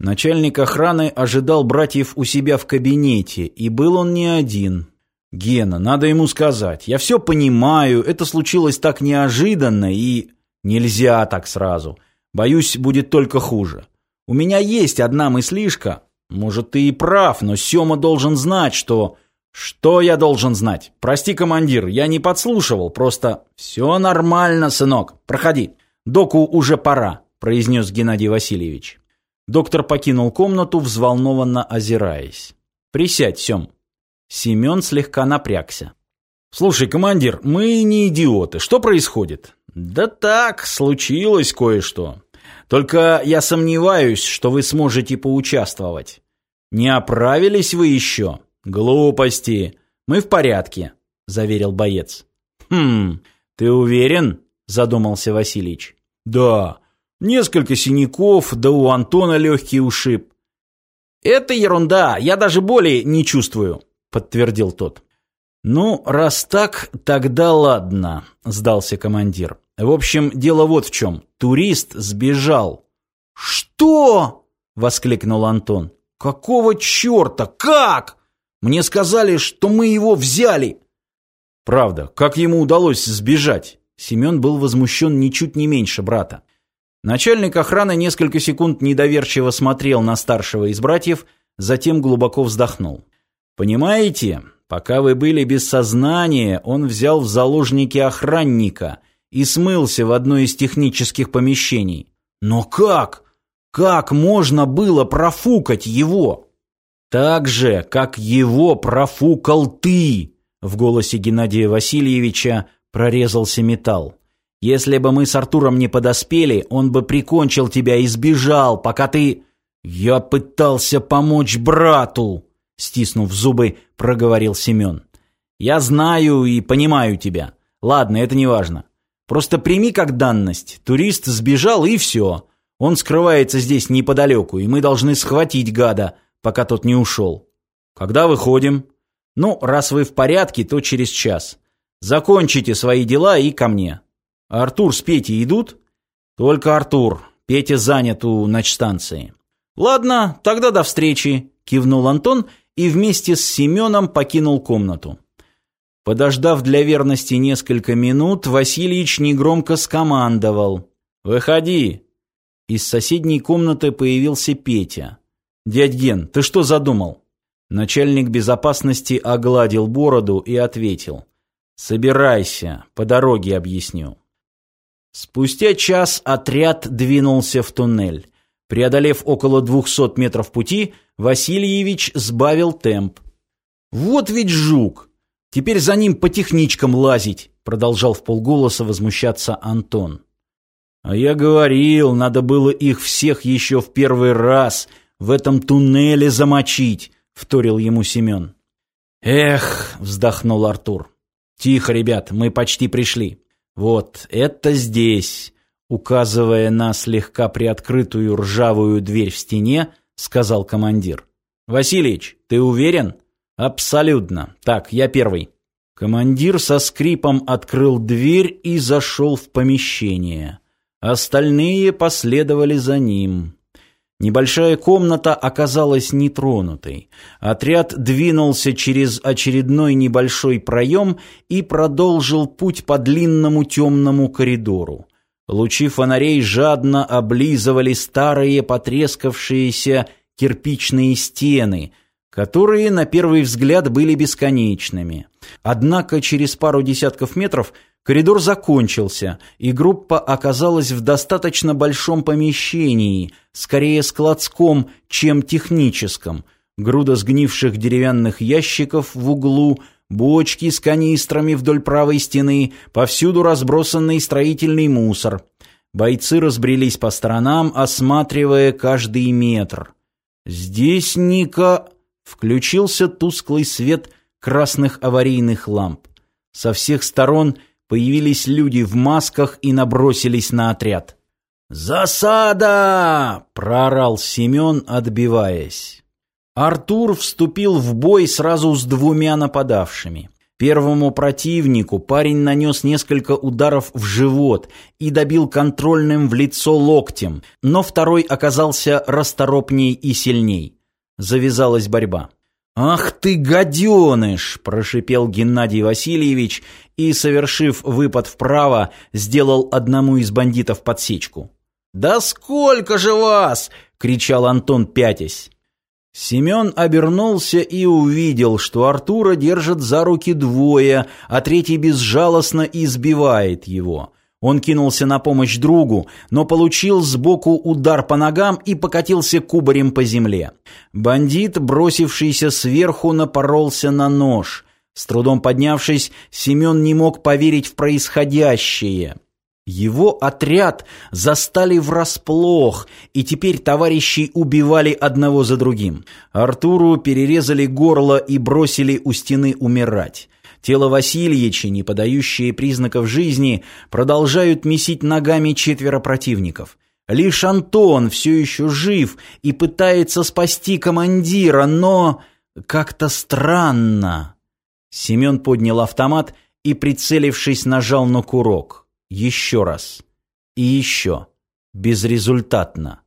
Начальник охраны ожидал братьев у себя в кабинете, и был он не один. «Гена, надо ему сказать. Я все понимаю, это случилось так неожиданно, и...» «Нельзя так сразу. Боюсь, будет только хуже. У меня есть одна мыслишка. Может, ты и прав, но Сёма должен знать, что...» «Что я должен знать? Прости, командир, я не подслушивал, просто...» «Все нормально, сынок, проходи. Доку уже пора», — произнес Геннадий Васильевич. Доктор покинул комнату, взволнованно озираясь. «Присядь, Сём». Семен слегка напрягся. «Слушай, командир, мы не идиоты. Что происходит?» «Да так, случилось кое-что. Только я сомневаюсь, что вы сможете поучаствовать. Не оправились вы еще?» «Глупости. Мы в порядке», — заверил боец. «Хм, ты уверен?» — задумался Васильич. «Да. Несколько синяков, да у Антона легкий ушиб». «Это ерунда, я даже боли не чувствую», — подтвердил тот. «Ну, раз так, тогда ладно», — сдался командир. «В общем, дело вот в чем. Турист сбежал». «Что?» — воскликнул Антон. «Какого черта? Как?» Мне сказали, что мы его взяли. Правда, как ему удалось сбежать? Семен был возмущен ничуть не меньше брата. Начальник охраны несколько секунд недоверчиво смотрел на старшего из братьев, затем глубоко вздохнул. «Понимаете, пока вы были без сознания, он взял в заложники охранника и смылся в одно из технических помещений. Но как? Как можно было профукать его?» Так же, как его профукал ты!» В голосе Геннадия Васильевича прорезался металл. «Если бы мы с Артуром не подоспели, он бы прикончил тебя и сбежал, пока ты...» «Я пытался помочь брату!» Стиснув зубы, проговорил Семен. «Я знаю и понимаю тебя. Ладно, это не важно. Просто прими как данность. Турист сбежал и все. Он скрывается здесь неподалеку, и мы должны схватить гада, пока тот не ушел. Когда выходим? Ну, раз вы в порядке, то через час. Закончите свои дела и ко мне. Артур с Петей идут? Только Артур. Петя занят у начстанции. Ладно, тогда до встречи, кивнул Антон и вместе с Семеном покинул комнату. Подождав для верности несколько минут, Васильич негромко скомандовал. «Выходи!» Из соседней комнаты появился Петя. «Дядь Ген, ты что задумал?» Начальник безопасности огладил бороду и ответил. «Собирайся, по дороге объясню». Спустя час отряд двинулся в туннель. Преодолев около двухсот метров пути, Васильевич сбавил темп. «Вот ведь жук! Теперь за ним по техничкам лазить!» Продолжал в полголоса возмущаться Антон. «А я говорил, надо было их всех еще в первый раз в этом туннеле замочить», — вторил ему Семен. «Эх», — вздохнул Артур. «Тихо, ребят, мы почти пришли. Вот, это здесь», — указывая на слегка приоткрытую ржавую дверь в стене, сказал командир. «Васильич, ты уверен?» «Абсолютно. Так, я первый». Командир со скрипом открыл дверь и зашел в помещение. Остальные последовали за ним. Небольшая комната оказалась нетронутой. Отряд двинулся через очередной небольшой проем и продолжил путь по длинному темному коридору. Лучи фонарей жадно облизывали старые потрескавшиеся кирпичные стены, которые на первый взгляд были бесконечными. Однако через пару десятков метров Коридор закончился, и группа оказалась в достаточно большом помещении, скорее складском, чем техническом. Груда сгнивших деревянных ящиков в углу, бочки с канистрами вдоль правой стены, повсюду разбросанный строительный мусор. Бойцы разбрелись по сторонам, осматривая каждый метр. Здесь Ника включился тусклый свет красных аварийных ламп. Со всех сторон – появились люди в масках и набросились на отряд. «Засада!» — проорал Семен, отбиваясь. Артур вступил в бой сразу с двумя нападавшими. Первому противнику парень нанес несколько ударов в живот и добил контрольным в лицо локтем, но второй оказался расторопней и сильней. Завязалась борьба. «Ах ты, гаденыш!» – прошипел Геннадий Васильевич и, совершив выпад вправо, сделал одному из бандитов подсечку. «Да сколько же вас!» – кричал Антон пятясь. Семен обернулся и увидел, что Артура держат за руки двое, а третий безжалостно избивает его. Он кинулся на помощь другу, но получил сбоку удар по ногам и покатился кубарем по земле. Бандит, бросившийся сверху, напоролся на нож. С трудом поднявшись, Семен не мог поверить в происходящее. Его отряд застали врасплох, и теперь товарищи убивали одного за другим. Артуру перерезали горло и бросили у стены умирать. Тело Васильевича, не подающее признаков жизни, продолжают месить ногами четверо противников. Лишь Антон все еще жив и пытается спасти командира, но как-то странно. Семен поднял автомат и, прицелившись, нажал на курок. Еще раз. И еще. Безрезультатно.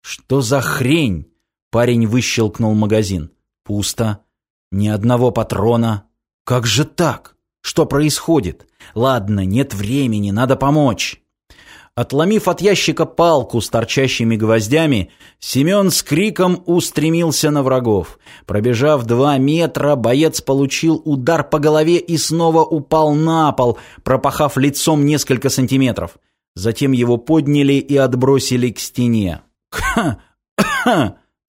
«Что за хрень?» Парень выщелкнул магазин. «Пусто. Ни одного патрона. Как же так? Что происходит? Ладно, нет времени, надо помочь». Отломив от ящика палку с торчащими гвоздями, Семен с криком устремился на врагов. Пробежав два метра, боец получил удар по голове и снова упал на пол, пропахав лицом несколько сантиметров. Затем его подняли и отбросили к стене. «Ха!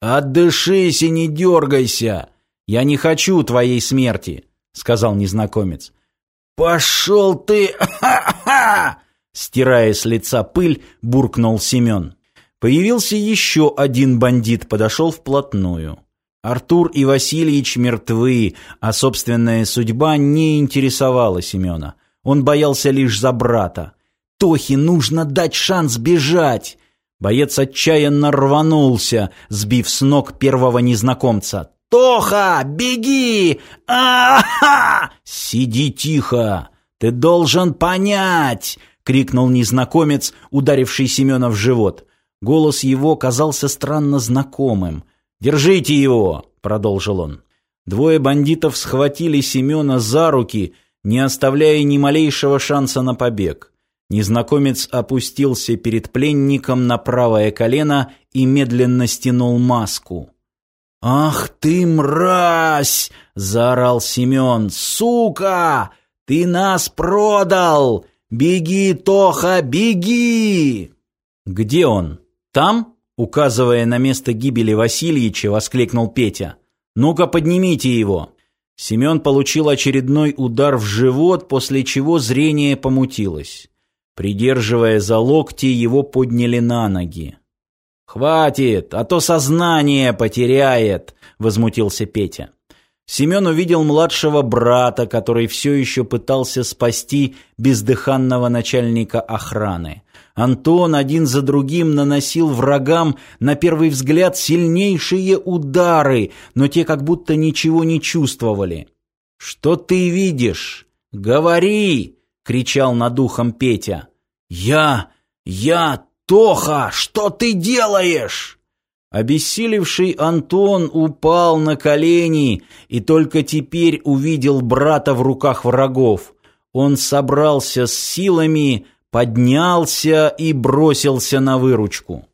Отдышись и не дергайся! Я не хочу твоей смерти!» — сказал незнакомец. «Пошел ты! Ха-ха!» Стирая с лица пыль, буркнул Семен. Появился еще один бандит, подошел вплотную. Артур и Васильевич мертвы, а собственная судьба не интересовала Семена. Он боялся лишь за брата. Тохе нужно дать шанс бежать. Боец отчаянно рванулся, сбив с ног первого незнакомца. «Тоха, беги! а ха «Сиди тихо! Ты должен понять!» — крикнул незнакомец, ударивший Семена в живот. Голос его казался странно знакомым. «Держите его!» — продолжил он. Двое бандитов схватили Семена за руки, не оставляя ни малейшего шанса на побег. Незнакомец опустился перед пленником на правое колено и медленно стянул маску. «Ах ты, мразь!» — заорал Семен. «Сука! Ты нас продал! «Беги, Тоха, беги!» «Где он? Там?» Указывая на место гибели Васильича, воскликнул Петя. «Ну-ка, поднимите его!» Семен получил очередной удар в живот, после чего зрение помутилось. Придерживая за локти, его подняли на ноги. «Хватит, а то сознание потеряет!» — возмутился Петя. Семен увидел младшего брата, который все еще пытался спасти бездыханного начальника охраны. Антон один за другим наносил врагам на первый взгляд сильнейшие удары, но те как будто ничего не чувствовали. «Что ты видишь? Говори!» — кричал над ухом Петя. «Я... я... Тоха! Что ты делаешь?» Обессилевший Антон упал на колени и только теперь увидел брата в руках врагов. Он собрался с силами, поднялся и бросился на выручку.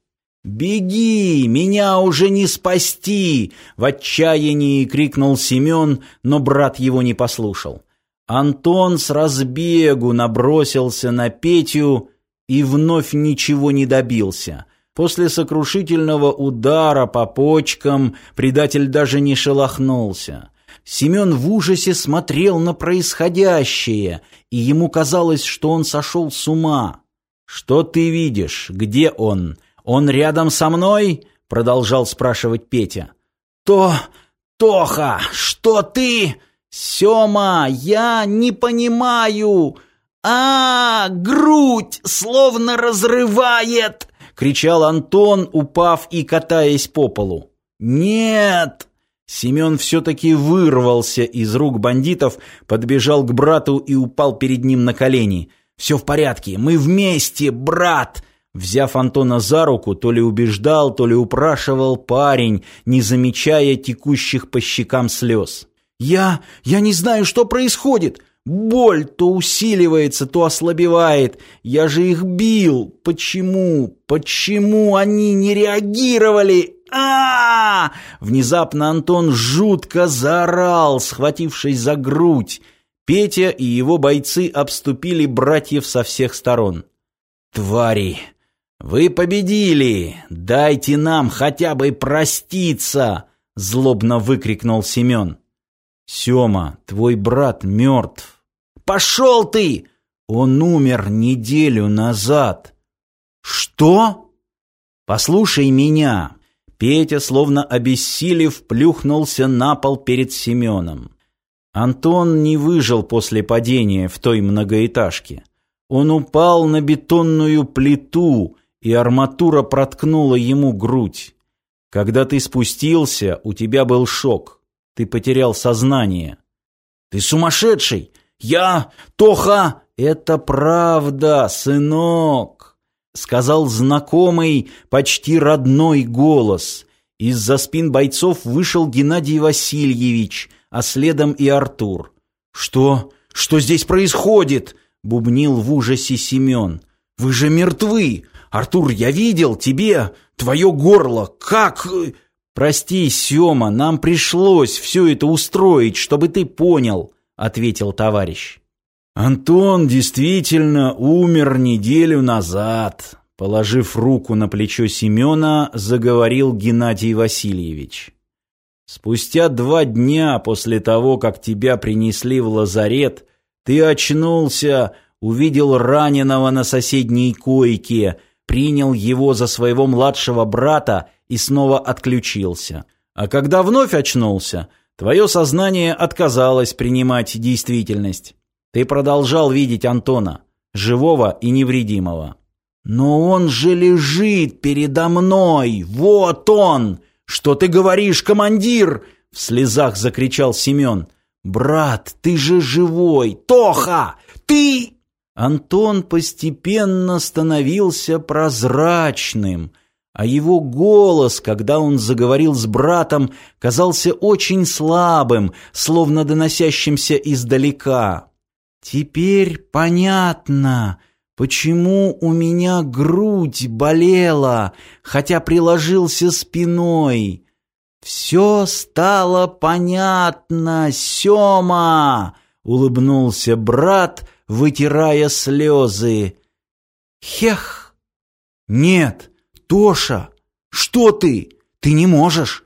«Беги! Меня уже не спасти!» — в отчаянии крикнул Семен, но брат его не послушал. Антон с разбегу набросился на Петю и вновь ничего не добился — После сокрушительного удара по почкам предатель даже не шелохнулся. Семен в ужасе смотрел на происходящее, и ему казалось, что он сошел с ума. «Что ты видишь? Где он? Он рядом со мной?» — продолжал спрашивать Петя. «То... Тоха, что ты...» «Сема, я не понимаю!» «А, грудь словно разрывает!» кричал Антон, упав и катаясь по полу. «Нет!» Семен все-таки вырвался из рук бандитов, подбежал к брату и упал перед ним на колени. «Все в порядке, мы вместе, брат!» Взяв Антона за руку, то ли убеждал, то ли упрашивал парень, не замечая текущих по щекам слез. «Я... я не знаю, что происходит. Боль то усиливается, то ослабевает. Я же их бил. Почему? Почему они не реагировали? а, -а, -а Внезапно Антон жутко заорал, схватившись за грудь. Петя и его бойцы обступили братьев со всех сторон. «Твари! Вы победили! Дайте нам хотя бы проститься!» Злобно выкрикнул Семен. «Сема, твой брат мертв!» Пошел ты! Он умер неделю назад. Что? Послушай меня. Петя, словно обессилев, плюхнулся на пол перед Семеном. Антон не выжил после падения в той многоэтажке. Он упал на бетонную плиту, и арматура проткнула ему грудь. Когда ты спустился, у тебя был шок. Ты потерял сознание. «Ты сумасшедший! «Я, Тоха, это правда, сынок!» Сказал знакомый, почти родной голос. Из-за спин бойцов вышел Геннадий Васильевич, а следом и Артур. «Что? Что здесь происходит?» — бубнил в ужасе Семен. «Вы же мертвы! Артур, я видел тебе, твое горло, как...» «Прости, Сема, нам пришлось все это устроить, чтобы ты понял ответил товарищ. Антон действительно умер неделю назад, положив руку на плечо Семена, заговорил Геннадий Васильевич. Спустя два дня после того, как тебя принесли в лазарет, ты очнулся, увидел раненого на соседней койке, принял его за своего младшего брата и снова отключился. А когда вновь очнулся, Твое сознание отказалось принимать действительность. Ты продолжал видеть Антона, живого и невредимого. Но он же лежит передо мной. Вот он. Что ты говоришь, командир? В слезах закричал Семен. Брат, ты же живой. Тоха, ты Антон постепенно становился прозрачным, а его голос, когда он заговорил с братом, казался очень слабым, словно доносящимся издалека. «Теперь понятно, почему у меня грудь болела, хотя приложился спиной. Все стало понятно, Сема!» — улыбнулся брат, вытирая слезы. «Хех! Нет!» «Тоша, что ты? Ты не можешь!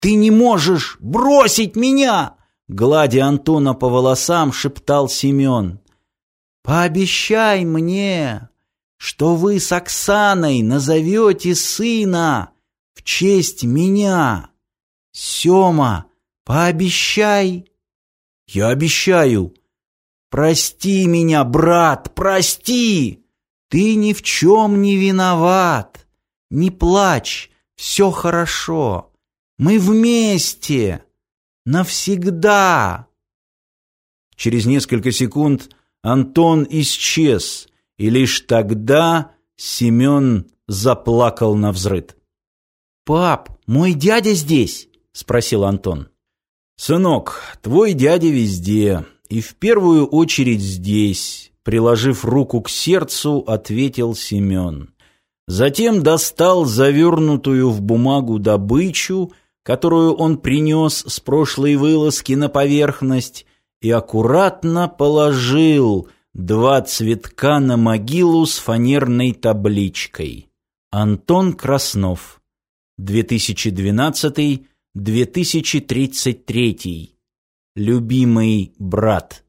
Ты не можешь бросить меня!» Гладя Антона по волосам, шептал Семен. «Пообещай мне, что вы с Оксаной назовете сына в честь меня. Сема, пообещай!» «Я обещаю!» «Прости меня, брат, прости! Ты ни в чем не виноват!» Не плачь, все хорошо. Мы вместе. Навсегда. Через несколько секунд Антон исчез, и лишь тогда Семен заплакал на взрыд. «Пап, мой дядя здесь?» — спросил Антон. «Сынок, твой дядя везде, и в первую очередь здесь», — приложив руку к сердцу, ответил Семен. Затем достал завернутую в бумагу добычу, которую он принес с прошлой вылазки на поверхность, и аккуратно положил два цветка на могилу с фанерной табличкой. Антон Краснов. 2012-2033. Любимый брат.